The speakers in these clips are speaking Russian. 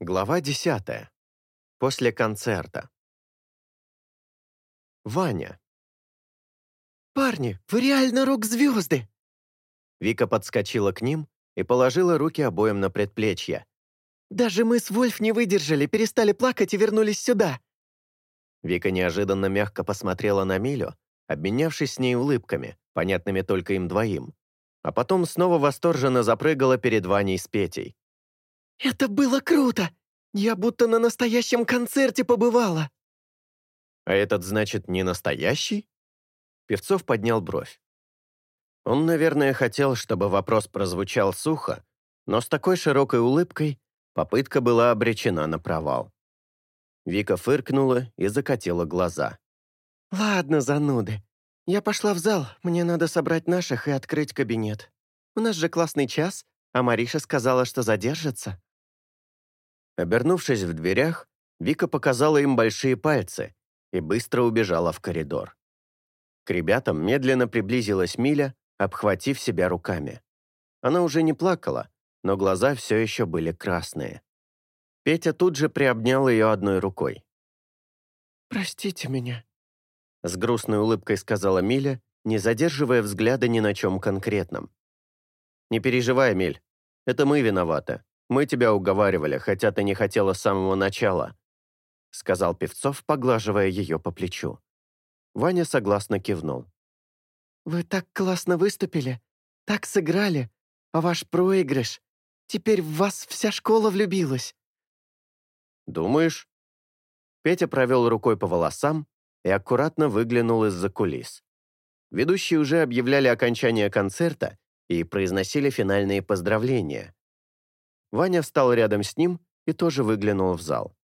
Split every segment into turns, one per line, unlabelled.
Глава 10. После концерта. Ваня.
«Парни, вы реально рок-звезды!»
Вика подскочила к ним и положила руки обоим на предплечья.
«Даже мы с Вольф не выдержали, перестали плакать и вернулись сюда!»
Вика неожиданно мягко посмотрела на Милю, обменявшись с ней улыбками, понятными только им двоим, а потом снова восторженно запрыгала перед Ваней с Петей.
«Это было круто! Я будто на настоящем концерте побывала!»
«А этот, значит, не настоящий?» Певцов поднял бровь. Он, наверное, хотел, чтобы вопрос прозвучал сухо, но с такой широкой улыбкой попытка была обречена на провал. Вика фыркнула и закатила глаза.
«Ладно, зануды. Я пошла в зал, мне надо собрать наших и открыть кабинет. У нас же классный час, а Мариша сказала, что задержится».
Обернувшись в дверях, Вика показала им большие пальцы и быстро убежала в коридор. К ребятам медленно приблизилась Миля, обхватив себя руками. Она уже не плакала, но глаза все еще были красные. Петя тут же приобнял ее одной рукой.
«Простите меня», —
с грустной улыбкой сказала Миля, не задерживая взгляда ни на чем конкретном. «Не переживай, Миль, это мы виноваты. Мы тебя уговаривали, хотя ты не хотела с самого начала», сказал Певцов, поглаживая ее по плечу. Ваня согласно кивнул.
«Вы так классно выступили, так сыграли, а ваш проигрыш. Теперь в вас вся школа влюбилась».
«Думаешь?» Петя провел рукой по волосам и аккуратно выглянул из-за кулис. Ведущие уже объявляли окончание концерта и произносили финальные поздравления. Ваня встал рядом с ним и тоже выглянул в зал.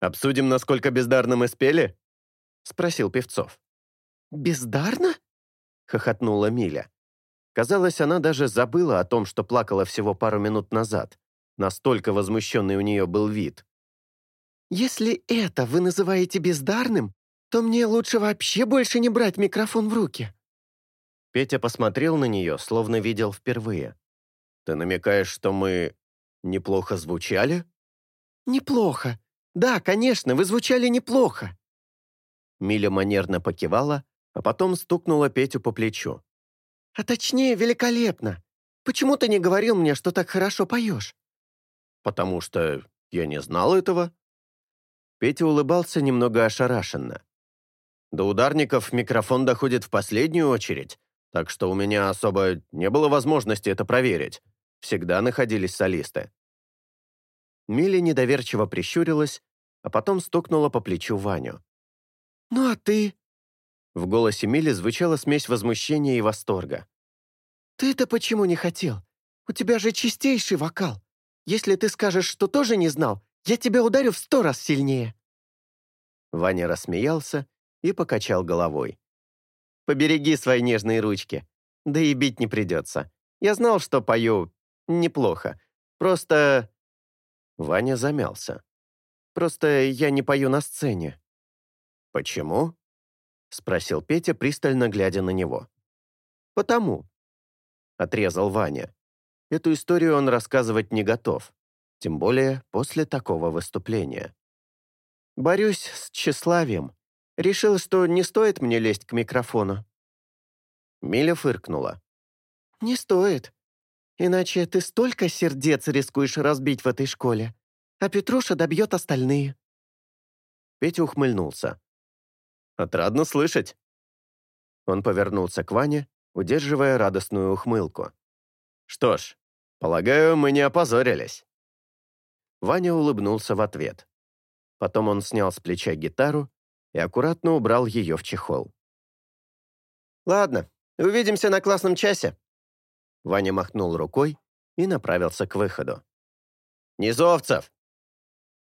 «Обсудим, насколько бездарно мы спели?» — спросил Певцов.
«Бездарно?»
— хохотнула Миля. Казалось, она даже забыла о том, что плакала всего пару минут назад. Настолько возмущенный у нее был вид.
«Если это вы называете бездарным, то мне лучше вообще больше не брать микрофон в руки».
Петя посмотрел на нее, словно видел впервые. «Ты намекаешь, что мы неплохо звучали?»
«Неплохо. Да, конечно, вы звучали неплохо».
Миля манерно покивала, а потом стукнула Петю по плечу.
«А точнее, великолепно. Почему ты не говорил мне, что так хорошо поешь?»
«Потому что я не знал этого». Петя улыбался немного ошарашенно. До ударников микрофон доходит в последнюю очередь, так что у меня особо не было возможности это проверить. Всегда находились солисты. Милли недоверчиво прищурилась, а потом стукнула по плечу Ваню.
«Ну а ты?»
В голосе Милли звучала смесь возмущения и восторга.
«Ты-то почему не хотел? У тебя же чистейший вокал. Если ты скажешь, что тоже не знал, я тебя ударю в сто раз сильнее».
Ваня рассмеялся и покачал головой. «Побереги свои нежные ручки. Да и бить не придется. Я знал, что пою неплохо. Просто...» Ваня замялся. «Просто я не пою на сцене». «Почему?» — спросил Петя, пристально глядя на него. «Потому», — отрезал Ваня. Эту историю он рассказывать не готов, тем более после такого выступления. «Борюсь с тщеславием. Решил, что не стоит мне лезть к микрофону». Миля фыркнула.
«Не стоит. Иначе ты столько сердец рискуешь разбить в этой школе, а Петруша добьет остальные».
Петя ухмыльнулся. «Отрадно слышать». Он повернулся к Ване, удерживая радостную ухмылку. «Что ж, полагаю, мы не опозорились». Ваня улыбнулся в ответ. Потом он снял с плеча гитару и аккуратно убрал ее в чехол. «Ладно, увидимся на классном часе», Ваня махнул рукой и направился к выходу. «Низовцев!»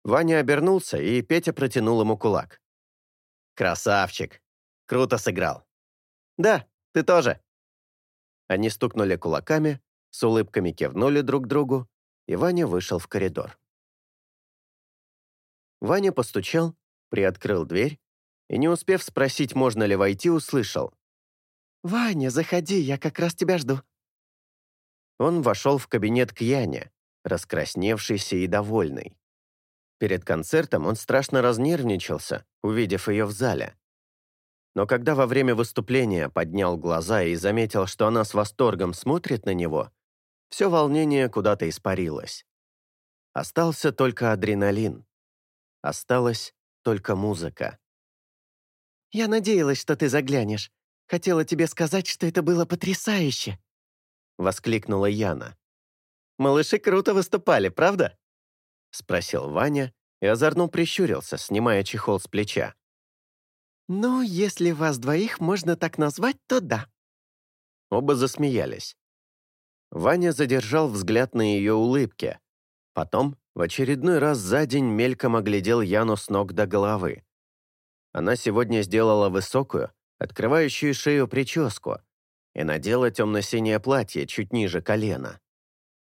Ваня обернулся, и Петя протянул ему кулак. «Красавчик! Круто сыграл!» «Да, ты тоже!» Они стукнули кулаками, с улыбками кивнули друг другу, и Ваня вышел в коридор. Ваня постучал, приоткрыл дверь и, не успев спросить, можно ли войти, услышал.
«Ваня, заходи, я как раз тебя жду».
Он вошел в кабинет к Яне, раскрасневшийся и довольный. Перед концертом он страшно разнервничался, увидев ее в зале. Но когда во время выступления поднял глаза и заметил, что она с восторгом смотрит на него, все волнение куда-то испарилось. Остался только адреналин. Осталась только музыка.
«Я надеялась, что ты заглянешь. Хотела тебе сказать, что это было потрясающе!»
— воскликнула Яна. «Малыши круто выступали, правда?» — спросил Ваня и озорно прищурился, снимая чехол с плеча.
«Ну, если вас двоих можно так назвать, то да».
Оба засмеялись. Ваня задержал взгляд на ее улыбке. Потом в очередной раз за день мельком оглядел Яну с ног до головы. Она сегодня сделала высокую, открывающую шею прическу и надела темно-синее платье чуть ниже колена.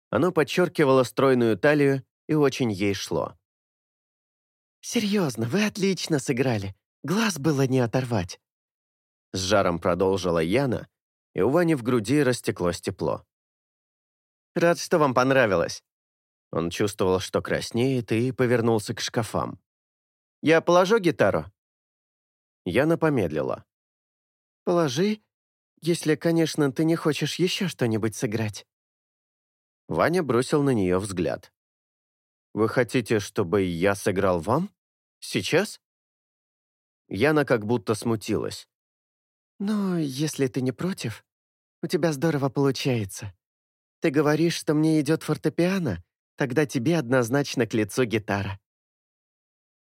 Оно подчеркивало стройную талию и очень ей шло.
«Серьезно, вы отлично сыграли. Глаз было не оторвать».
С жаром продолжила Яна, и у Вани в груди растеклось тепло. «Рад, что вам понравилось». Он чувствовал, что краснеет, и повернулся к шкафам. «Я положу гитару?» Яна помедлила.
«Положи, если, конечно, ты не хочешь еще что-нибудь сыграть».
Ваня бросил на нее взгляд. «Вы хотите, чтобы я сыграл вам? Сейчас?» Яна как будто смутилась.
«Ну, если ты не против, у тебя здорово получается. Ты говоришь, что мне идет фортепиано, тогда тебе однозначно к лицу гитара».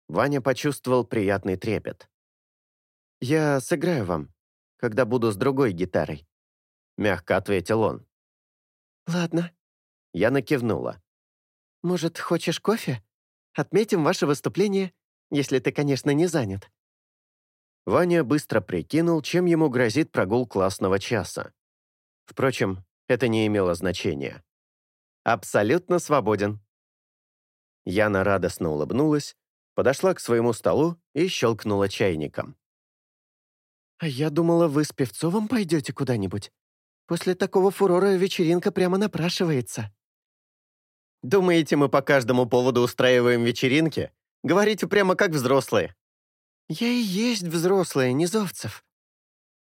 Ваня почувствовал приятный трепет. «Я сыграю вам, когда буду с другой гитарой», — мягко ответил он.
«Ладно».
Яна кивнула.
«Может, хочешь кофе? Отметим ваше выступление, если ты, конечно, не занят».
Ваня быстро прикинул, чем ему грозит прогул классного часа. Впрочем, это не имело значения. «Абсолютно свободен». Яна радостно улыбнулась, подошла к своему столу и щелкнула чайником.
«А я думала, вы с Певцовым пойдете куда-нибудь. После такого фурора вечеринка прямо напрашивается».
«Думаете, мы по каждому поводу устраиваем вечеринки? Говорите прямо как взрослые».
«Я и есть взрослая, Низовцев».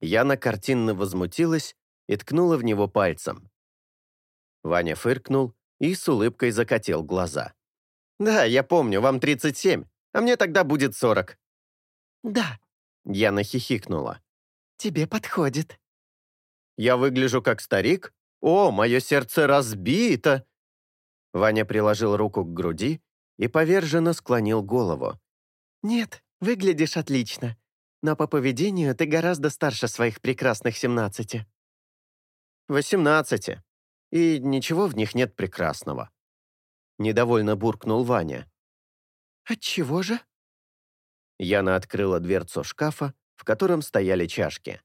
Яна картинно возмутилась и ткнула в него пальцем. Ваня фыркнул и с улыбкой закатил глаза. «Да, я помню, вам 37, а мне тогда будет 40».
«Да», —
Яна хихикнула.
«Тебе подходит».
«Я выгляжу как старик? О, мое сердце разбито!» Ваня приложил руку к груди и поверженно склонил голову.
«Нет, выглядишь отлично, но по поведению ты гораздо старше своих прекрасных семнадцати».
«Восемнадцати. И ничего в них нет прекрасного». Недовольно буркнул Ваня.
«Отчего же?»
Яна открыла дверцу шкафа, в котором стояли чашки.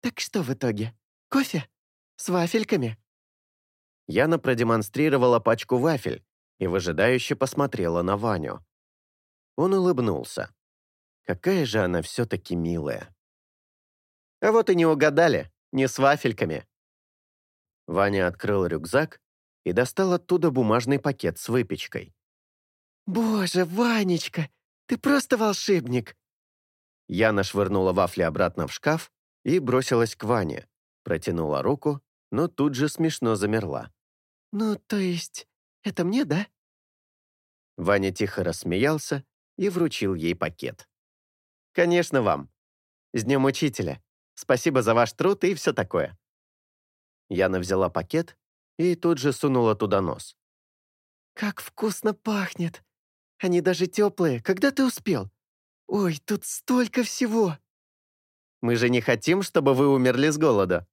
«Так что в итоге? Кофе? С вафельками?»
Яна продемонстрировала пачку вафель и выжидающе посмотрела на Ваню. Он улыбнулся. Какая же она все-таки милая. «А вот и не угадали, не с вафельками». Ваня открыл рюкзак и достал оттуда бумажный пакет с выпечкой.
«Боже, Ванечка, ты просто волшебник!»
Яна швырнула вафли обратно в шкаф и бросилась к Ване, протянула руку, но тут же смешно замерла.
«Ну, то есть, это мне, да?»
Ваня тихо рассмеялся и вручил ей пакет. «Конечно вам. С Днем Учителя. Спасибо за ваш труд и все такое». Яна взяла пакет и тут же сунула туда нос.
«Как вкусно пахнет! Они даже теплые. Когда ты успел? Ой, тут столько всего!»
«Мы же не хотим, чтобы вы умерли с голода»,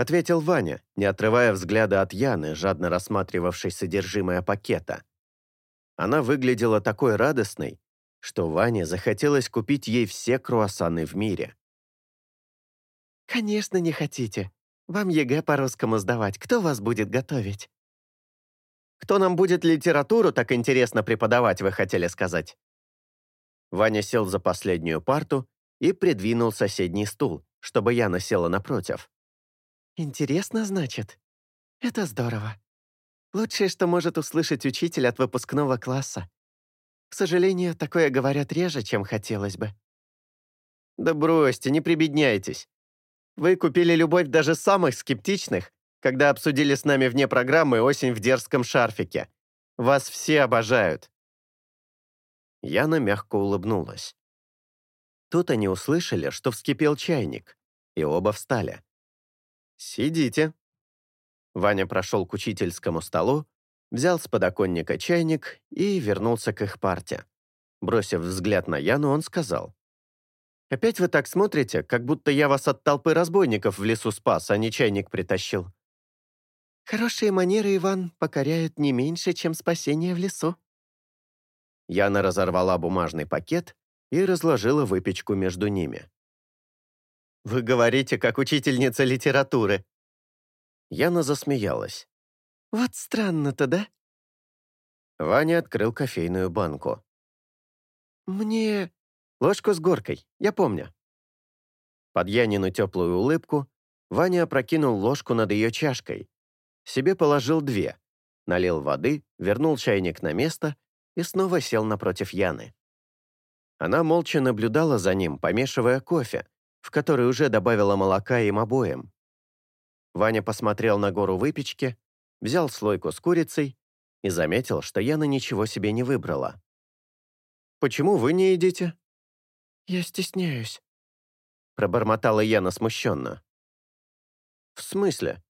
ответил Ваня, не отрывая взгляда от Яны, жадно рассматривавшей содержимое пакета. Она выглядела такой радостной, что Ване захотелось купить ей все круассаны в мире.
«Конечно, не хотите. Вам ЕГЭ по-русскому сдавать. Кто вас будет готовить?»
«Кто нам будет литературу так интересно преподавать, вы хотели сказать?» Ваня сел за последнюю парту и придвинул соседний стул, чтобы Яна села напротив.
«Интересно, значит? Это здорово. Лучшее, что может услышать учитель от выпускного класса. К сожалению, такое говорят реже, чем хотелось бы».
«Да бросьте, не прибедняйтесь. Вы купили любовь даже самых скептичных, когда обсудили с нами вне программы «Осень в дерзком шарфике». Вас все обожают». Яна мягко улыбнулась. Тут они услышали, что вскипел чайник, и оба встали. «Сидите». Ваня прошел к учительскому столу, взял с подоконника чайник и вернулся к их парте. Бросив взгляд на Яну, он сказал. «Опять вы так смотрите, как будто я вас от толпы разбойников в лесу спас, а не чайник притащил».
«Хорошие манеры, Иван, покоряют не меньше, чем спасение в лесу».
Яна разорвала бумажный пакет и разложила выпечку между ними. «Вы говорите, как учительница литературы». Яна засмеялась.
«Вот странно-то, да?»
Ваня открыл кофейную банку.
«Мне...»
«Ложку с горкой, я помню». Под Янину теплую улыбку Ваня опрокинул ложку над ее чашкой. Себе положил две, налил воды, вернул чайник на место и снова сел напротив Яны. Она молча наблюдала за ним, помешивая кофе, в который уже добавила молока им обоим. Ваня посмотрел на гору выпечки, взял слойку с курицей и заметил, что Яна ничего себе не выбрала. «Почему вы не едите?»
«Я стесняюсь», —
пробормотала Яна смущенно. «В смысле?»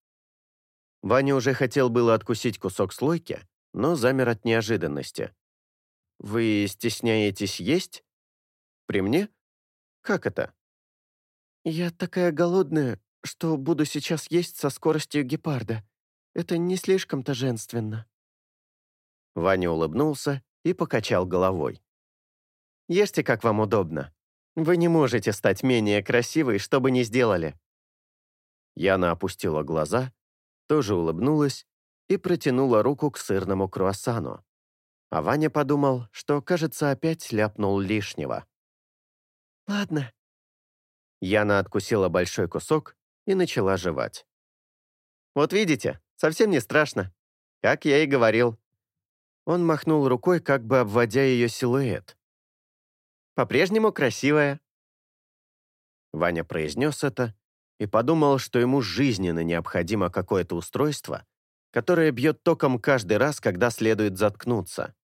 Ваня уже хотел было откусить кусок слойки, но замер от неожиданности. «Вы стесняетесь есть? При мне? Как это?»
«Я такая голодная, что буду сейчас есть со скоростью гепарда. Это не слишком-то женственно».
Ваня улыбнулся и покачал головой. «Ешьте, как вам удобно. Вы не можете стать менее красивой, что бы ни сделали». Яна опустила глаза, тоже улыбнулась и протянула руку к сырному круассану. А Ваня подумал, что, кажется, опять ляпнул лишнего.
«Ладно».
Яна откусила большой кусок и начала жевать. «Вот видите, совсем не страшно. Как я и говорил». Он махнул рукой, как бы обводя ее силуэт. «По-прежнему красивая». Ваня произнес это и подумал, что ему жизненно необходимо какое-то устройство, которое бьет током каждый раз, когда следует заткнуться.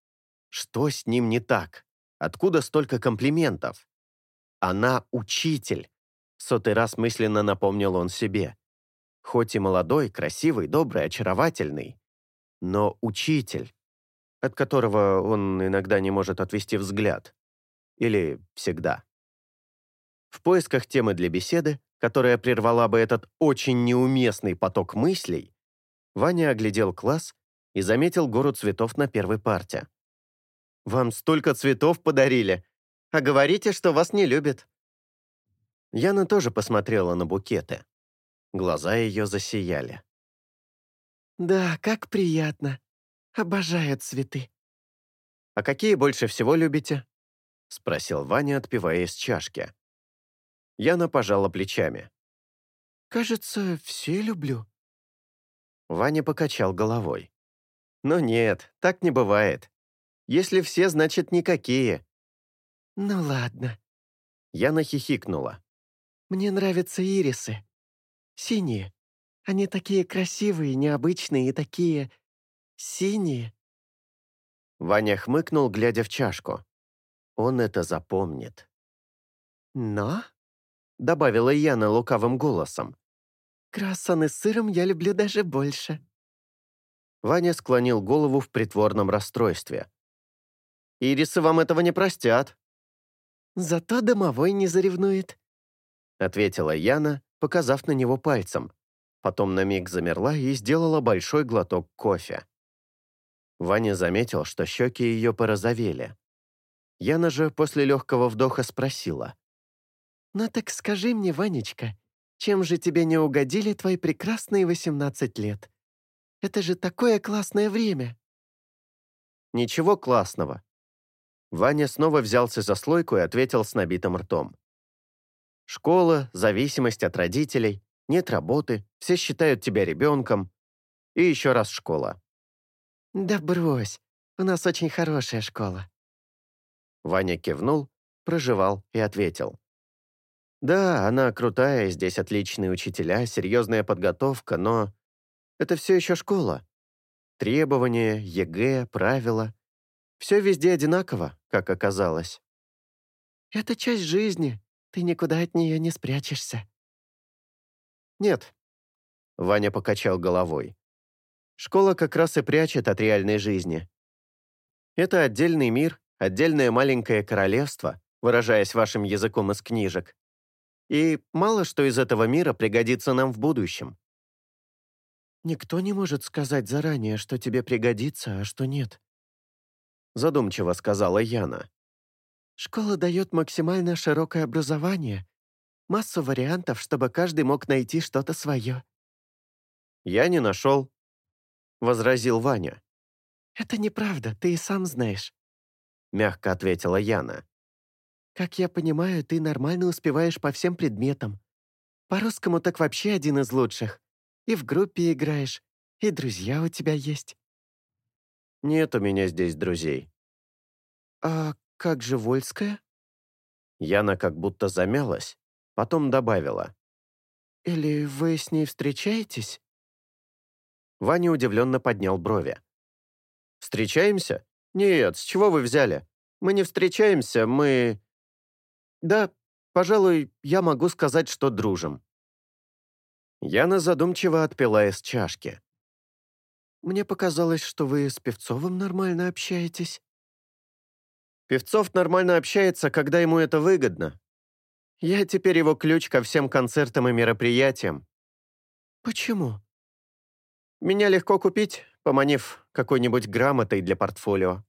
Что с ним не так? Откуда столько комплиментов? Она учитель. Сотый раз мысленно напомнил он себе. Хоть и молодой, красивый, добрый, очаровательный, но учитель, от которого он иногда не может отвести взгляд. Или всегда. В поисках темы для беседы, которая прервала бы этот очень неуместный поток мыслей, Ваня оглядел класс и заметил гору цветов на первой парте. Вам столько цветов подарили, а говорите, что вас не любят». Яна тоже посмотрела на букеты. Глаза ее засияли.
«Да, как приятно. Обожаю цветы».
«А какие больше всего любите?» — спросил Ваня, отпивая из чашки. Яна пожала плечами.
«Кажется, все люблю».
Ваня покачал головой. «Ну нет, так не бывает. Если все, значит, никакие».
«Ну ладно».
Я нахихикнула.
«Мне нравятся ирисы. Синие. Они такие красивые, необычные и такие... синие».
Ваня хмыкнул, глядя в чашку. Он это запомнит.
«Но?»
— добавила Яна лукавым голосом.
«Круассаны с сыром я люблю даже больше».
Ваня склонил голову в притворном расстройстве. Ирисы вам этого не простят».
«Зато домовой не заревнует», —
ответила Яна, показав на него пальцем. Потом на миг замерла и сделала большой глоток кофе. Ваня заметил, что щеки ее порозовели. Яна же после легкого вдоха спросила.
«Ну так скажи мне, Ванечка, чем же тебе не угодили твои прекрасные 18 лет? Это же такое классное время!»
«Ничего классного. Ваня снова взялся за слойку и ответил с набитым ртом. «Школа, зависимость от родителей, нет работы, все считают тебя ребенком. И еще раз школа».
«Да брось, у нас очень хорошая школа».
Ваня кивнул, прожевал и ответил. «Да, она крутая, здесь отличные учителя, серьезная подготовка, но это все еще школа. Требования, ЕГЭ, правила. Все везде одинаково, как оказалось».
«Это часть жизни, ты никуда от нее не спрячешься».
«Нет», — Ваня покачал головой. «Школа как раз и прячет от реальной жизни. Это отдельный мир, отдельное маленькое королевство, выражаясь вашим языком из книжек. И мало что из этого мира пригодится нам в будущем.
«Никто не может сказать заранее, что тебе пригодится, а что нет»,
задумчиво сказала Яна.
«Школа дает максимально широкое образование, массу вариантов, чтобы каждый мог найти что-то свое».
«Я не нашел», — возразил Ваня.
«Это неправда, ты и сам знаешь», —
мягко ответила Яна.
Как я понимаю, ты нормально успеваешь по всем предметам. По-русскому так вообще один из лучших. И в группе играешь, и друзья у тебя есть».
«Нет у меня здесь друзей».
«А как же Вольская?»
Яна как будто замялась, потом добавила.
«Или вы с ней встречаетесь?»
Ваня удивленно поднял брови. «Встречаемся? Нет, с чего вы взяли? Мы не встречаемся, мы...» Да, пожалуй, я могу сказать, что дружим». Яна задумчиво отпила из чашки.
«Мне показалось, что вы с Певцовым нормально общаетесь».
«Певцов нормально общается, когда ему это выгодно. Я теперь его ключ ко всем концертам и мероприятиям».
«Почему?»
«Меня легко купить, поманив какой-нибудь грамотой для портфолио».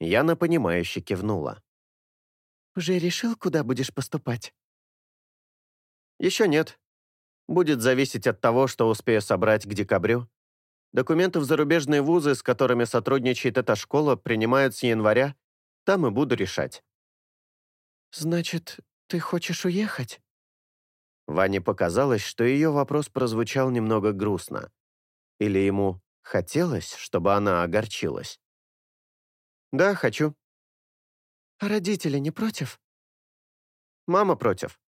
Яна, понимающе кивнула.
«Уже решил, куда будешь поступать?»
«Еще нет. Будет зависеть от того, что успею собрать к декабрю. Документы в зарубежные вузы, с которыми сотрудничает эта школа, принимают с января. Там и буду решать».
«Значит, ты хочешь уехать?»
Ване показалось, что ее вопрос прозвучал немного грустно. Или ему хотелось, чтобы она огорчилась. «Да, хочу»,
родители не против?
Мама против.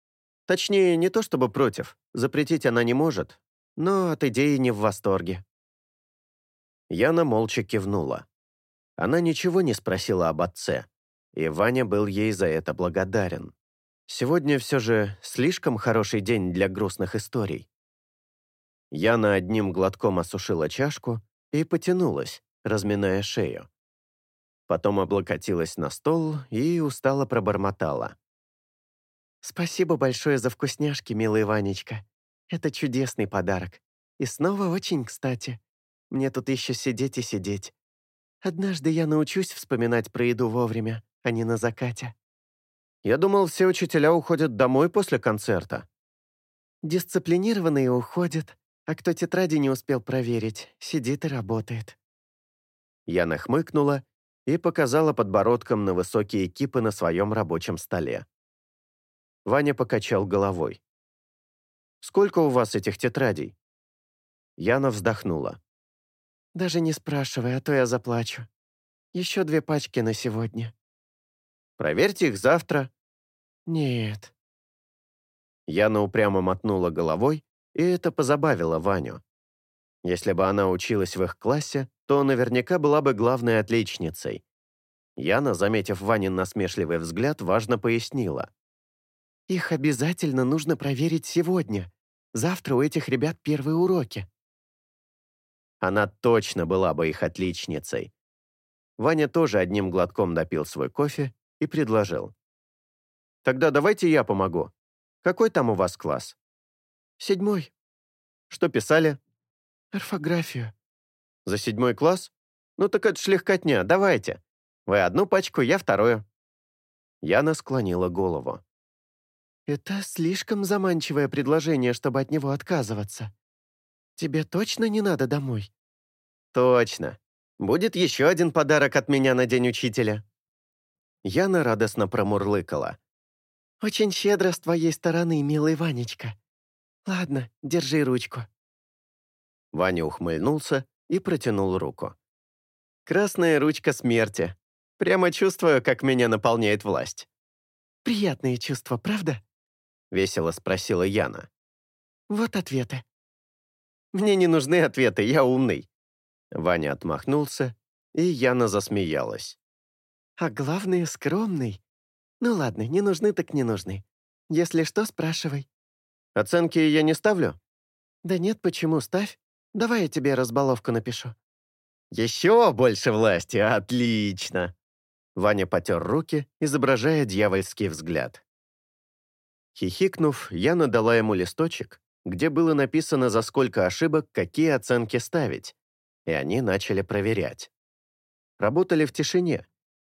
Точнее, не то чтобы против, запретить она не может, но от идеи не в восторге. Яна молча кивнула. Она ничего не спросила об отце, и Ваня был ей за это благодарен. Сегодня все же слишком хороший день для грустных историй. Яна одним глотком осушила чашку и потянулась, разминая шею. Потом облокотилась на стол и устало пробормотала.
«Спасибо большое за вкусняшки, милый Ванечка. Это чудесный подарок. И снова очень кстати. Мне тут еще сидеть и сидеть. Однажды я научусь вспоминать про еду вовремя, а не на закате».
«Я думал, все учителя уходят домой после концерта».
«Дисциплинированные уходят, а кто тетради не успел проверить, сидит и работает».
Я нахмыкнула и показала подбородком на высокие кипы на своем рабочем столе. Ваня покачал головой. «Сколько у вас этих тетрадей?» Яна вздохнула.
«Даже не спрашивай, а то я заплачу. Еще две пачки на сегодня».
«Проверьте их завтра».
«Нет».
Яна упрямо мотнула головой, и это позабавило Ваню. Если бы она училась в их классе, то наверняка была бы главной отличницей. Яна, заметив Ванин насмешливый взгляд, важно пояснила.
«Их обязательно нужно проверить сегодня. Завтра у этих ребят первые уроки».
Она точно была бы их отличницей. Ваня тоже одним глотком допил свой кофе и предложил. «Тогда давайте я помогу. Какой там у вас класс?»
«Седьмой».
«Что писали?»
«Орфографию».
За седьмой класс? Ну так это ж легкотня, давайте. Вы одну пачку, я вторую». Яна склонила голову.
«Это слишком заманчивое предложение, чтобы от него отказываться. Тебе точно не надо домой?»
«Точно. Будет еще один подарок от меня на День Учителя». Яна радостно промурлыкала.
«Очень щедро с твоей стороны, милый Ванечка. Ладно, держи ручку».
Ваня ухмыльнулся и протянул руку. «Красная ручка смерти. Прямо чувствую, как меня наполняет власть».
«Приятные чувства, правда?»
— весело спросила Яна.
«Вот ответы».
«Мне не нужны ответы, я умный». Ваня отмахнулся, и Яна засмеялась.
«А главное, скромный. Ну ладно, не нужны так не нужны. Если что, спрашивай».
«Оценки я не ставлю?»
«Да нет, почему, ставь. Давай я тебе разбаловку напишу».
«Еще больше власти, отлично!» Ваня потер руки, изображая дьявольский взгляд. Хихикнув, я надала ему листочек, где было написано, за сколько ошибок какие оценки ставить, и они начали проверять. Работали в тишине,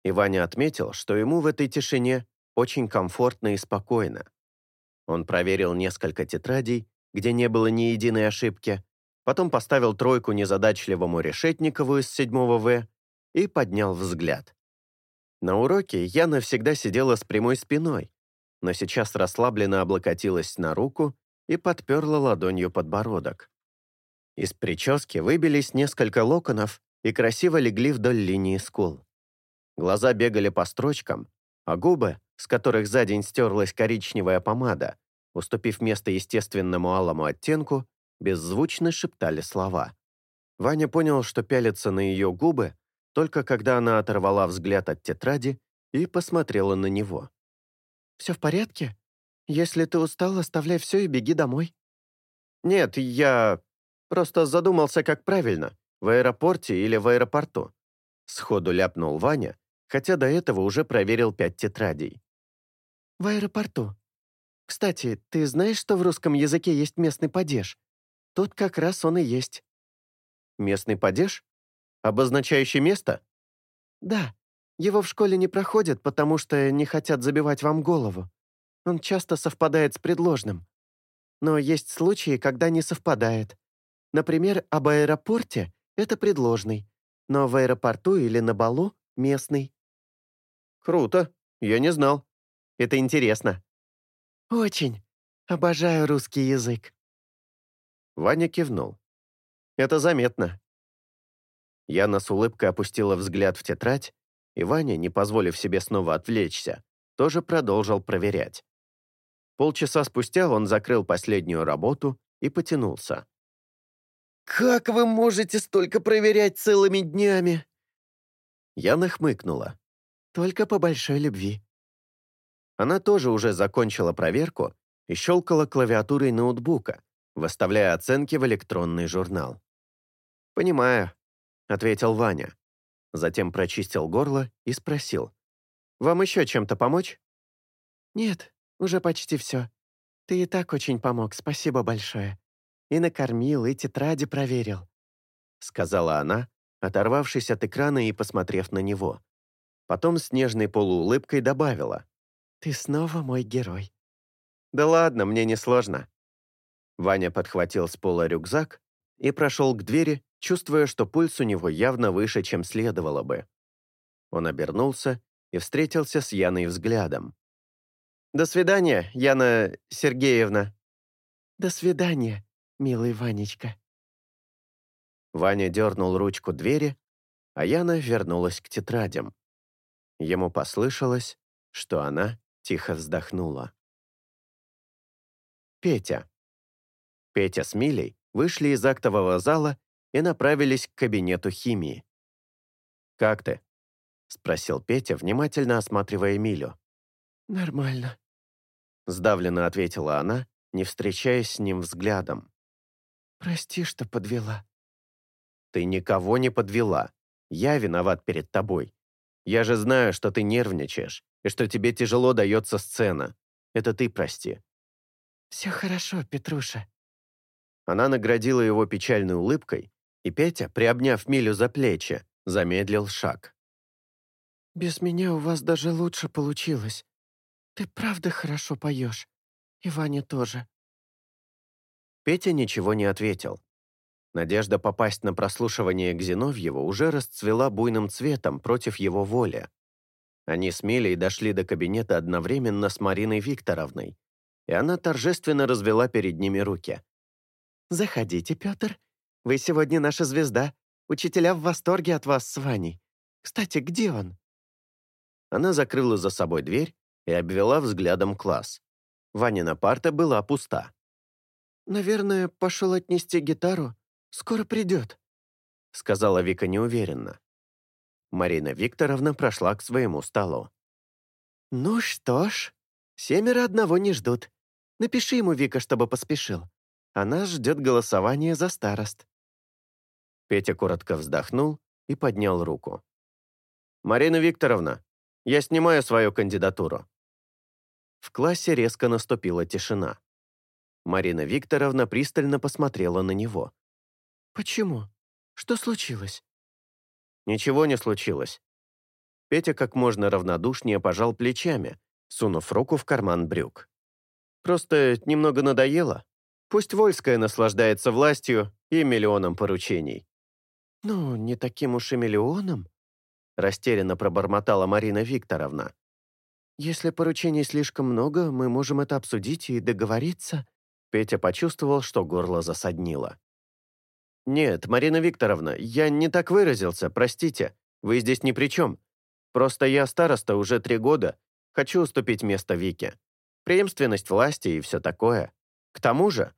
и Ваня отметил, что ему в этой тишине очень комфортно и спокойно. Он проверил несколько тетрадей, где не было ни единой ошибки, потом поставил тройку незадачливому Решетникову из 7 В и поднял взгляд. На уроке Яна всегда сидела с прямой спиной, но сейчас расслабленно облокотилась на руку и подперла ладонью подбородок. Из прически выбились несколько локонов и красиво легли вдоль линии скул. Глаза бегали по строчкам, а губы, с которых за день стерлась коричневая помада, уступив место естественному алому оттенку, беззвучно шептали слова. Ваня понял, что пялится на ее губы только когда она оторвала взгляд от тетради и посмотрела на него.
«Все в порядке? Если ты устал, оставляй все и беги домой».
«Нет, я просто задумался, как правильно, в аэропорте или в аэропорту». Сходу ляпнул Ваня, хотя до этого уже проверил пять тетрадей.
«В аэропорту. Кстати, ты знаешь, что в русском языке есть местный падеж? Тут как раз он и есть».
«Местный падеж?» Обозначающий место?
Да. Его в школе не проходят, потому что не хотят забивать вам голову. Он часто совпадает с предложным. Но есть случаи, когда не совпадает. Например, об аэропорте — это предложный, но в аэропорту или на балу — местный.
Круто. Я не знал. Это интересно.
Очень. Обожаю русский язык.
Ваня кивнул. Это заметно. Яна с улыбкой опустила взгляд в тетрадь, и Ваня, не позволив себе снова отвлечься, тоже продолжил проверять. Полчаса спустя он закрыл последнюю работу и потянулся.
«Как вы можете столько проверять целыми днями?»
Яна хмыкнула.
«Только по большой любви».
Она тоже уже закончила проверку и щелкала клавиатурой ноутбука, выставляя оценки в электронный журнал. «Понимаю. — ответил Ваня. Затем прочистил горло и спросил. «Вам еще чем-то помочь?»
«Нет, уже почти все. Ты и так очень помог, спасибо большое. И накормил, и тетради проверил», —
сказала она, оторвавшись от экрана и посмотрев на него. Потом с нежной полуулыбкой добавила.
«Ты снова мой герой».
«Да ладно, мне не сложно». Ваня подхватил с пола рюкзак и прошел к двери, чувствуя, что пульс у него явно выше, чем следовало бы. Он обернулся и встретился с Яной взглядом. «До свидания, Яна Сергеевна».
«До свидания, милый Ванечка».
Ваня дернул ручку двери, а Яна вернулась к тетрадям. Ему послышалось, что она тихо вздохнула. Петя. Петя с Милей вышли из актового зала и направились к кабинету химии. «Как ты?» — спросил Петя, внимательно осматривая Милю.
«Нормально», —
сдавленно ответила она, не встречаясь с ним взглядом.
«Прости, что подвела».
«Ты никого не подвела. Я виноват перед тобой. Я же знаю, что ты нервничаешь, и что тебе тяжело дается сцена. Это ты прости».
«Все хорошо, Петруша».
Она наградила его печальной улыбкой и Петя, приобняв Милю за плечи, замедлил шаг.
«Без меня у вас даже лучше получилось. Ты правда хорошо поешь. И Ваня тоже».
Петя ничего не ответил. Надежда попасть на прослушивание к Зиновьеву уже расцвела буйным цветом против его воли. Они с Милей дошли до кабинета одновременно с Мариной Викторовной, и она торжественно развела перед ними руки.
«Заходите, Петр, вы сегодня наша звезда. Учителя в восторге от вас с Ваней. Кстати, где он?»
Она закрыла за собой дверь и обвела взглядом класс. Ванина парта была пуста.
«Наверное, пошел отнести гитару. Скоро придет», —
сказала Вика неуверенно. Марина Викторовна прошла к своему столу.
«Ну что ж, семеро одного не ждут. Напиши ему, Вика, чтобы поспешил. Она ждет голосования за старост».
Петя коротко вздохнул и поднял руку. «Марина Викторовна, я снимаю свою кандидатуру». В классе резко наступила тишина. Марина Викторовна пристально посмотрела на него.
«Почему? Что случилось?»
Ничего не случилось. Петя как можно равнодушнее пожал плечами, сунув руку в карман брюк. Просто немного надоело. Пусть Вольская наслаждается властью и миллионом поручений.
«Ну, не таким уж и миллионом», —
растерянно пробормотала Марина Викторовна.
«Если поручений слишком много, мы можем это обсудить и договориться».
Петя почувствовал, что горло засаднило. «Нет, Марина Викторовна, я не так выразился, простите. Вы здесь ни при чем. Просто я староста уже три года, хочу уступить место Вике. Преемственность власти и все такое. К тому же,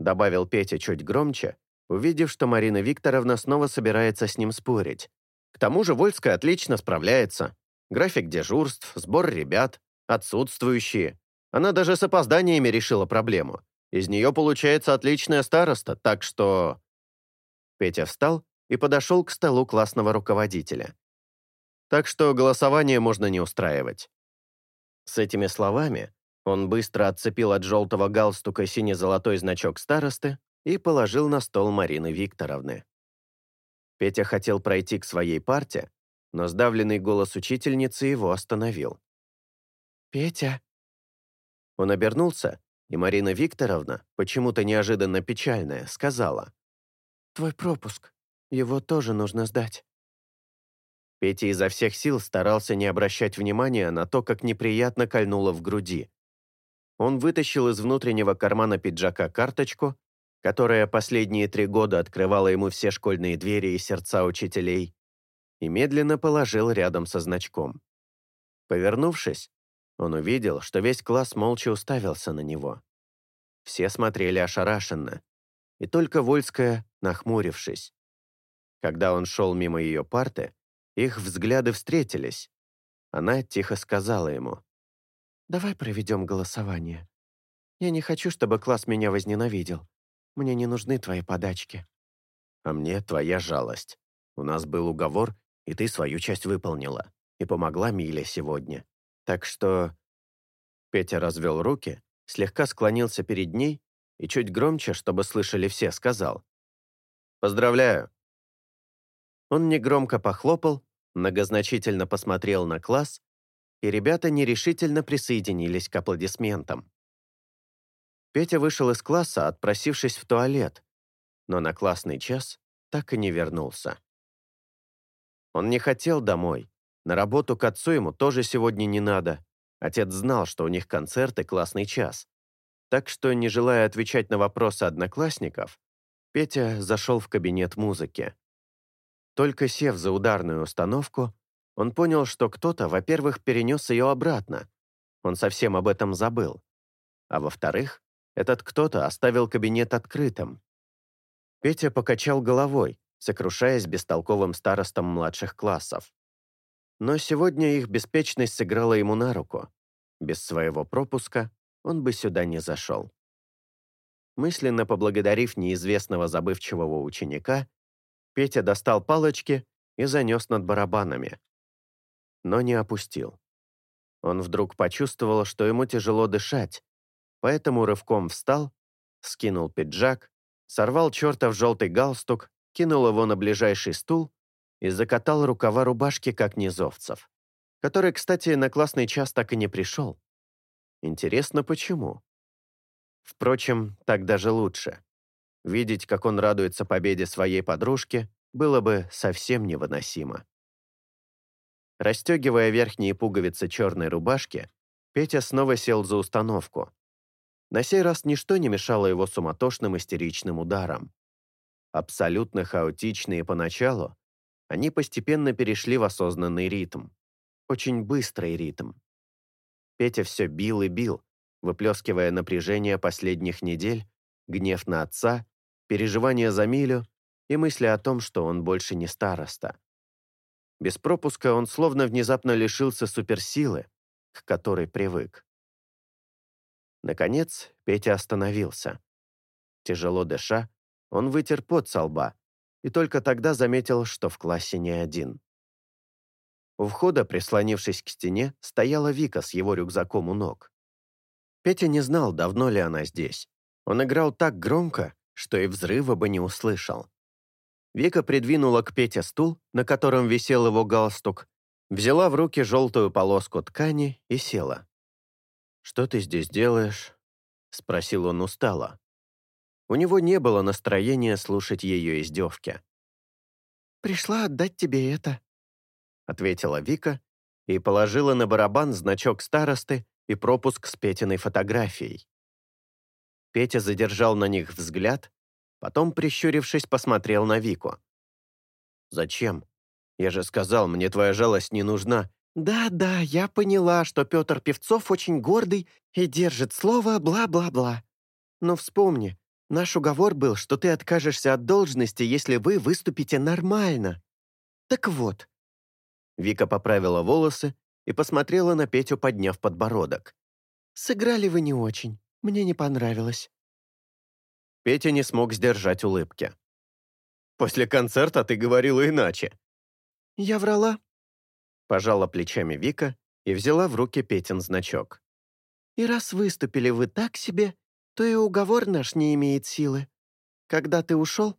добавил Петя чуть громче, увидев, что Марина Викторовна снова собирается с ним спорить. К тому же Вольская отлично справляется. График дежурств, сбор ребят, отсутствующие. Она даже с опозданиями решила проблему. Из нее получается отличная староста, так что...» Петя встал и подошел к столу классного руководителя. «Так что голосование можно не устраивать». С этими словами он быстро отцепил от желтого галстука сине-золотой значок старосты и положил на стол Марины Викторовны. Петя хотел пройти к своей парте, но сдавленный голос учительницы его остановил.
«Петя!»
Он обернулся, и Марина Викторовна, почему-то неожиданно печальная, сказала.
«Твой пропуск. Его тоже нужно сдать».
Петя изо всех сил старался не обращать внимания на то, как неприятно кольнуло в груди. Он вытащил из внутреннего кармана пиджака карточку которая последние три года открывала ему все школьные двери и сердца учителей, и медленно положил рядом со значком. Повернувшись, он увидел, что весь класс молча уставился на него. Все смотрели ошарашенно, и только Вольская, нахмурившись. Когда он шел мимо ее парты, их взгляды встретились. Она тихо сказала ему.
«Давай проведем голосование. Я не хочу, чтобы класс меня возненавидел. Мне не нужны твои подачки».
«А мне твоя жалость. У нас был уговор, и ты свою часть выполнила. И помогла Миле сегодня. Так что...» Петя развел руки, слегка склонился перед ней и чуть громче, чтобы слышали все, сказал. «Поздравляю!» Он негромко похлопал, многозначительно посмотрел на класс, и ребята нерешительно присоединились к аплодисментам. Петя вышел из класса, отпросившись в туалет, но на классный час так и не вернулся. Он не хотел домой. На работу к отцу ему тоже сегодня не надо. Отец знал, что у них концерт и классный час. Так что, не желая отвечать на вопросы одноклассников, Петя зашел в кабинет музыки. Только сев за ударную установку, он понял, что кто-то, во-первых, перенес ее обратно. Он совсем об этом забыл. А во-вторых, этот кто-то оставил кабинет открытым. Петя покачал головой, сокрушаясь бестолковым старостом младших классов. Но сегодня их беспечность сыграла ему на руку. Без своего пропуска он бы сюда не зашел. Мысленно поблагодарив неизвестного забывчивого ученика, Петя достал палочки и занес над барабанами. Но не опустил. Он вдруг почувствовал, что ему тяжело дышать, поэтому рывком встал, скинул пиджак, сорвал чертов желтый галстук, кинул его на ближайший стул и закатал рукава рубашки, как низовцев, который, кстати, на классный час так и не пришел. Интересно, почему? Впрочем, так даже лучше. Видеть, как он радуется победе своей подружки, было бы совсем невыносимо. Растегивая верхние пуговицы черной рубашки, Петя снова сел за установку, на сей раз ничто не мешало его суматошным истеричным ударам. Абсолютно хаотичные поначалу, они постепенно перешли в осознанный ритм. очень быстрый ритм. Петя все бил и бил, выплескивая напряжение последних недель, гнев на отца, переживания за Милю и мысли о том, что он больше не староста. Без пропуска он словно внезапно лишился суперсилы, к которой привык. Наконец, Петя остановился. Тяжело дыша, он вытер пот со лба и только тогда заметил, что в классе не один. У входа, прислонившись к стене, стояла Вика с его рюкзаком у ног. Петя не знал, давно ли она здесь. Он играл так громко, что и взрыва бы не услышал. Вика придвинула к Пете стул, на котором висел его галстук, взяла в руки желтую полоску ткани и села. «Что ты здесь делаешь?» — спросил он устало. У него не было настроения слушать ее издевки.
«Пришла отдать тебе это», — ответила
Вика и положила на барабан значок старосты и пропуск с Петиной фотографией. Петя задержал на них взгляд, потом, прищурившись, посмотрел на Вику. «Зачем? Я же сказал, мне твоя жалость не нужна.
«Да-да, я поняла, что Петр Певцов очень гордый и держит слово бла-бла-бла. Но вспомни, наш уговор был, что ты откажешься от должности, если вы выступите нормально. Так вот».
Вика поправила волосы и посмотрела на Петю, подняв подбородок.
«Сыграли вы не очень. Мне не понравилось».
Петя не смог сдержать улыбки. «После концерта ты говорила иначе».
«Я врала»,
Пожала плечами Вика и взяла в руки Петин значок.
«И раз выступили вы так себе, то и уговор наш не имеет силы. Когда ты ушел,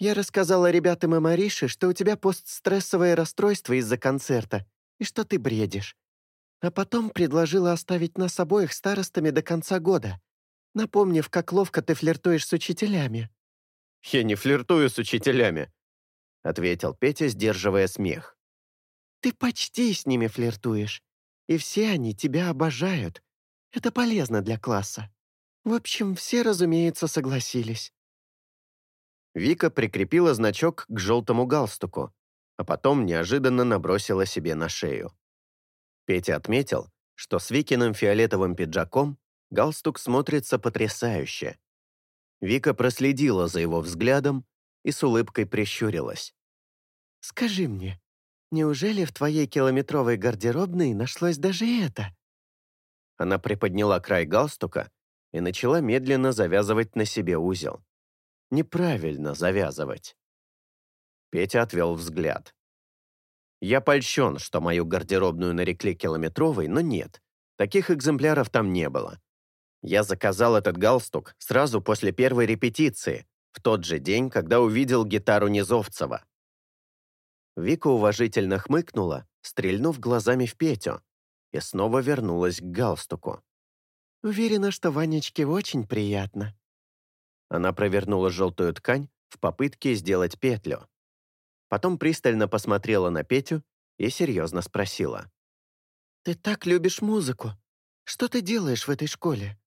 я рассказала ребятам и Марише, что у тебя постстрессовое расстройство из-за концерта и что ты бредишь. А потом предложила оставить нас обоих старостами до конца года, напомнив, как ловко ты флиртуешь с учителями».
«Я не флиртую с учителями», — ответил Петя, сдерживая смех.
Ты почти с ними флиртуешь, и все они тебя обожают. Это полезно для класса. В общем, все, разумеется, согласились».
Вика прикрепила значок к желтому галстуку, а потом неожиданно набросила себе на шею. Петя отметил, что с Викиным фиолетовым пиджаком галстук смотрится потрясающе. Вика проследила за его взглядом и с улыбкой прищурилась.
«Скажи мне, Неужели в твоей километровой гардеробной нашлось даже это?»
Она приподняла край галстука и начала медленно завязывать на себе узел. Неправильно завязывать. Петя отвел взгляд. Я польщен, что мою гардеробную нарекли километровой, но нет, таких экземпляров там не было. Я заказал этот галстук сразу после первой репетиции, в тот же день, когда увидел гитару Низовцева. Вика уважительно хмыкнула, стрельнув глазами в Петю, и снова вернулась к галстуку.
«Уверена, что Ванечке очень приятно».
Она провернула желтую ткань в попытке сделать петлю. Потом пристально посмотрела на Петю и серьезно спросила.
«Ты так любишь музыку. Что ты делаешь в этой школе?»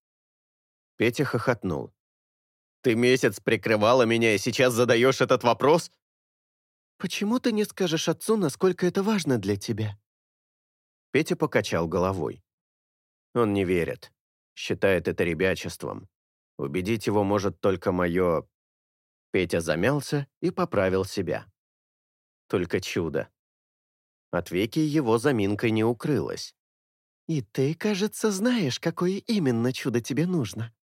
Петя хохотнул. «Ты месяц прикрывала меня и сейчас задаешь этот вопрос?
«Почему ты не скажешь отцу, насколько это важно для тебя?»
Петя покачал головой. Он не верит. Считает это ребячеством. Убедить его может только мое... Петя замялся и поправил себя. Только чудо. От веки его заминкой не укрылась.
«И ты, кажется, знаешь, какое именно чудо тебе нужно».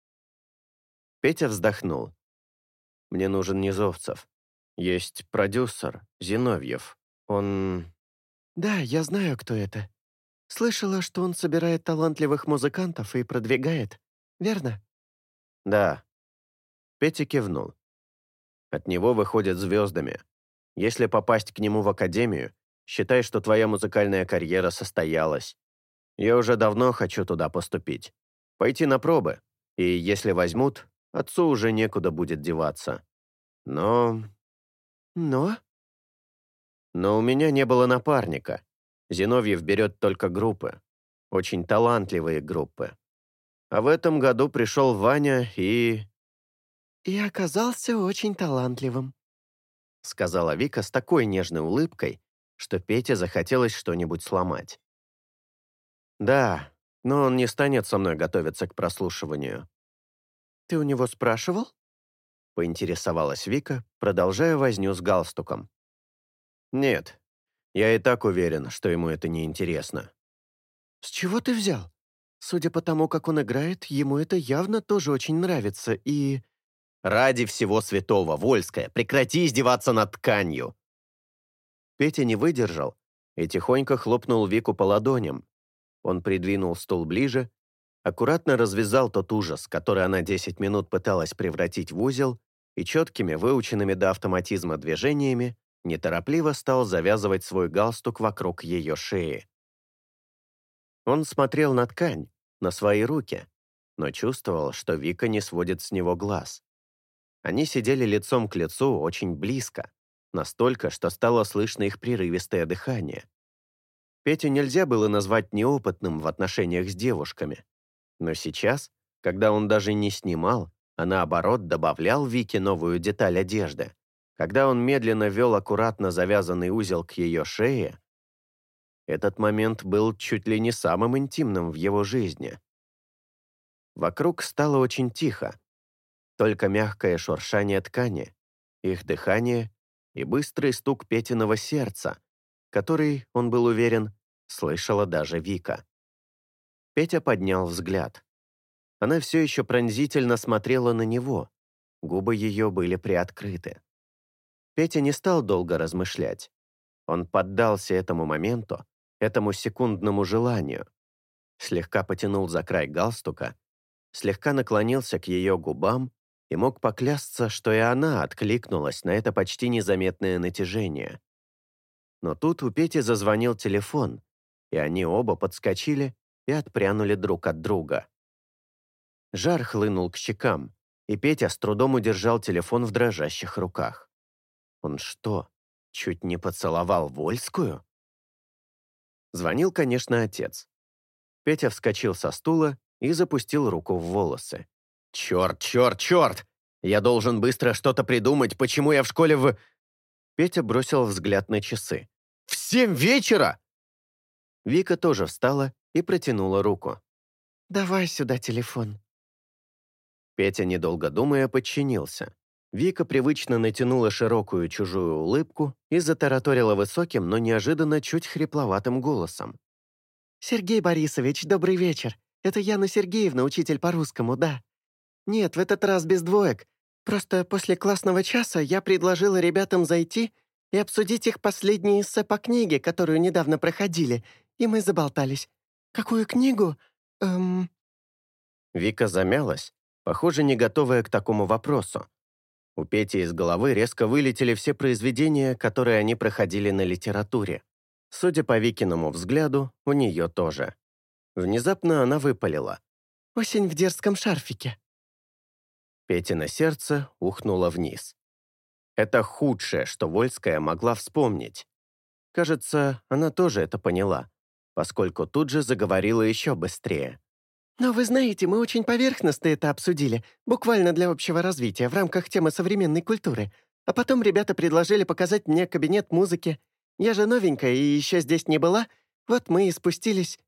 Петя вздохнул. «Мне нужен Низовцев. Есть продюсер, Зиновьев. Он...»
«Да, я знаю, кто это. Слышала, что он собирает талантливых музыкантов и продвигает, верно?»
«Да». Петя кивнул. «От него выходят звездами. Если попасть к нему в академию, считай, что твоя музыкальная карьера состоялась. Я уже давно хочу туда поступить. Пойти на пробы. И если возьмут, отцу уже некуда будет деваться. Но
но?
Но у меня не было напарника. Зиновьев берет только группы. Очень талантливые группы. А в этом году пришел Ваня и...
«И оказался очень талантливым», —
сказала Вика с такой нежной улыбкой, что Пете захотелось что-нибудь сломать. «Да, но он не станет со мной готовиться к прослушиванию».
«Ты у него спрашивал?»
— поинтересовалась Вика, продолжая возню с галстуком. «Нет, я и так уверен, что ему это не интересно.
«С чего ты взял? Судя по тому, как он играет, ему это явно тоже очень нравится, и...»
«Ради всего святого, Вольская, прекрати издеваться над тканью!» Петя не выдержал и тихонько хлопнул Вику по ладоням. Он придвинул стул ближе, аккуратно развязал тот ужас, который она 10 минут пыталась превратить в узел, и четкими, выученными до автоматизма движениями неторопливо стал завязывать свой галстук вокруг ее шеи. Он смотрел на ткань, на свои руки, но чувствовал, что Вика не сводит с него глаз. Они сидели лицом к лицу очень близко, настолько, что стало слышно их прерывистое дыхание. Петю нельзя было назвать неопытным в отношениях с девушками, но сейчас, когда он даже не снимал, а наоборот добавлял Вике новую деталь одежды, когда он медленно вел аккуратно завязанный узел к ее шее, этот момент был чуть ли не самым интимным в его жизни. Вокруг стало очень тихо. Только мягкое шуршание ткани, их дыхание и быстрый стук Петиного сердца, который, он был уверен, слышала даже Вика. Петя поднял взгляд. Она все еще пронзительно смотрела на него. Губы ее были приоткрыты. Петя не стал долго размышлять. Он поддался этому моменту, этому секундному желанию. Слегка потянул за край галстука, слегка наклонился к ее губам и мог поклясться, что и она откликнулась на это почти незаметное натяжение. Но тут у Пети зазвонил телефон, и они оба подскочили и отпрянули друг от друга. Жар хлынул к щекам, и Петя с трудом удержал телефон в дрожащих руках. Он что, чуть не поцеловал Вольскую? Звонил, конечно, отец. Петя вскочил со стула и запустил руку в волосы. «Черт, черт, черт! Я должен быстро что-то придумать, почему я в школе в...» Петя бросил взгляд на часы. «В семь вечера!» Вика тоже встала и протянула руку.
«Давай сюда телефон».
Петя, недолго думая, подчинился. Вика привычно натянула широкую чужую улыбку и затараторила высоким, но неожиданно чуть хрипловатым голосом.
«Сергей Борисович, добрый вечер. Это Яна Сергеевна, учитель по русскому, да? Нет, в этот раз без двоек. Просто после классного часа я предложила ребятам зайти и обсудить их последние эссе по книге, которую недавно проходили, и мы заболтались. Какую книгу? Эм...»
Вика замялась, похоже, не готовая к такому вопросу. У Пети из головы резко вылетели все произведения, которые они проходили на литературе. Судя по Викиному взгляду, у нее тоже. Внезапно она выпалила.
«Осень в дерзком шарфике».
Петина сердце ухнуло вниз. Это худшее, что Вольская могла вспомнить. Кажется, она тоже это поняла, поскольку тут же заговорила еще быстрее.
Но вы знаете, мы очень поверхностно это обсудили, буквально для общего развития, в рамках темы современной культуры. А потом ребята предложили показать мне кабинет музыки. Я же новенькая и еще здесь не была, вот мы и спустились».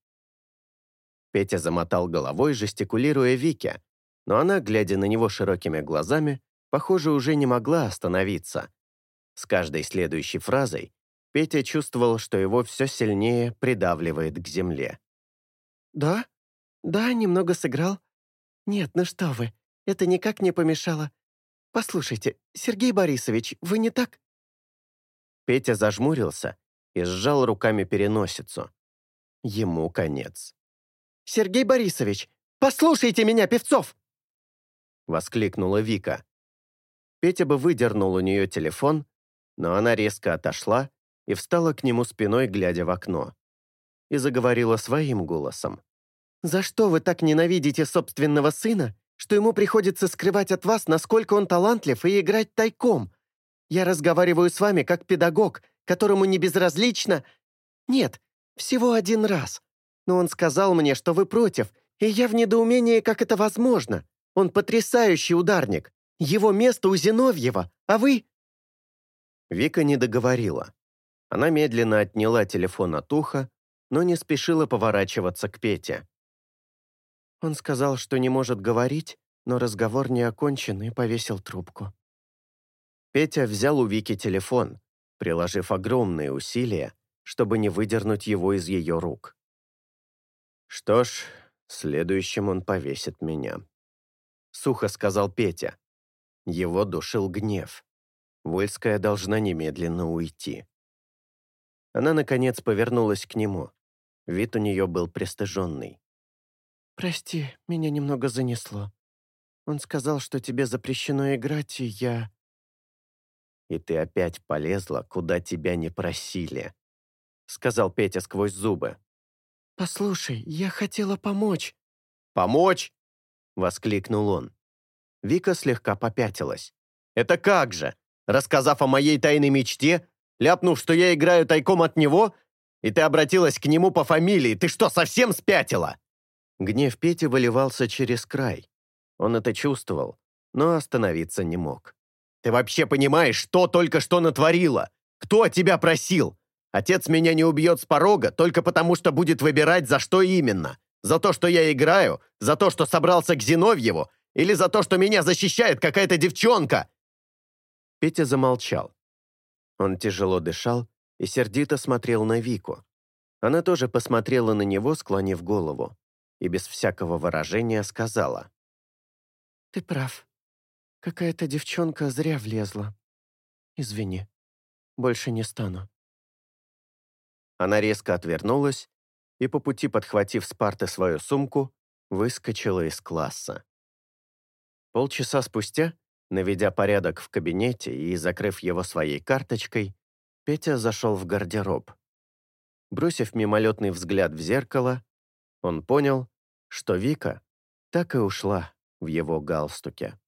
Петя замотал головой, жестикулируя Вике, но она, глядя на него широкими глазами, похоже, уже не могла остановиться. С каждой следующей фразой Петя чувствовал, что его все сильнее придавливает к земле.
«Да?» «Да, немного сыграл. Нет, ну что вы, это никак не помешало. Послушайте, Сергей Борисович, вы не так...»
Петя зажмурился и сжал руками переносицу. Ему конец.
«Сергей Борисович, послушайте меня, Певцов!»
Воскликнула Вика. Петя бы выдернул у нее телефон, но она резко отошла и встала к нему спиной, глядя в окно. И заговорила своим голосом.
За что вы так ненавидите собственного сына, что ему приходится скрывать от вас, насколько он талантлив, и играть тайком? Я разговариваю с вами как педагог, которому не безразлично... Нет, всего один раз. Но он сказал мне, что вы против, и я в недоумении, как это возможно. Он потрясающий ударник. Его место у Зиновьева, а вы...»
Вика не договорила. Она медленно отняла телефон от уха, но не спешила поворачиваться к Пете.
Он сказал, что не может говорить, но разговор не окончен и повесил трубку.
Петя взял у Вики телефон, приложив огромные усилия, чтобы не выдернуть его из ее рук. «Что ж, следующим он повесит меня», — сухо сказал Петя. Его душил гнев. Вольская должна немедленно уйти. Она, наконец, повернулась к нему. Вид у нее был пристыженный.
«Прости, меня немного занесло. Он сказал, что тебе запрещено играть, и я...»
«И ты опять полезла, куда тебя не просили», — сказал Петя сквозь зубы.
«Послушай, я хотела помочь».
«Помочь?» — воскликнул он. Вика слегка попятилась. «Это как же? Рассказав о моей тайной мечте, ляпнув, что я играю тайком от него, и ты обратилась к нему по фамилии, ты что, совсем спятила?» Гнев Пети выливался через край. Он это чувствовал, но остановиться не мог. «Ты вообще понимаешь, что только что натворила? Кто тебя просил? Отец меня не убьет с порога только потому, что будет выбирать, за что именно. За то, что я играю, за то, что собрался к Зиновьеву, или за то, что меня защищает какая-то девчонка?» Петя замолчал. Он тяжело дышал и сердито смотрел на Вику. Она тоже посмотрела на него, склонив голову, и без всякого выражения сказала.
«Ты прав. Какая-то девчонка зря влезла. Извини. Больше не стану».
Она резко отвернулась и, по пути подхватив с парты свою сумку, выскочила из класса. Полчаса спустя, наведя порядок в кабинете и закрыв его своей карточкой, Петя зашел в гардероб. Бросив мимолетный взгляд в зеркало, он понял, что Вика так и ушла в его галстуке.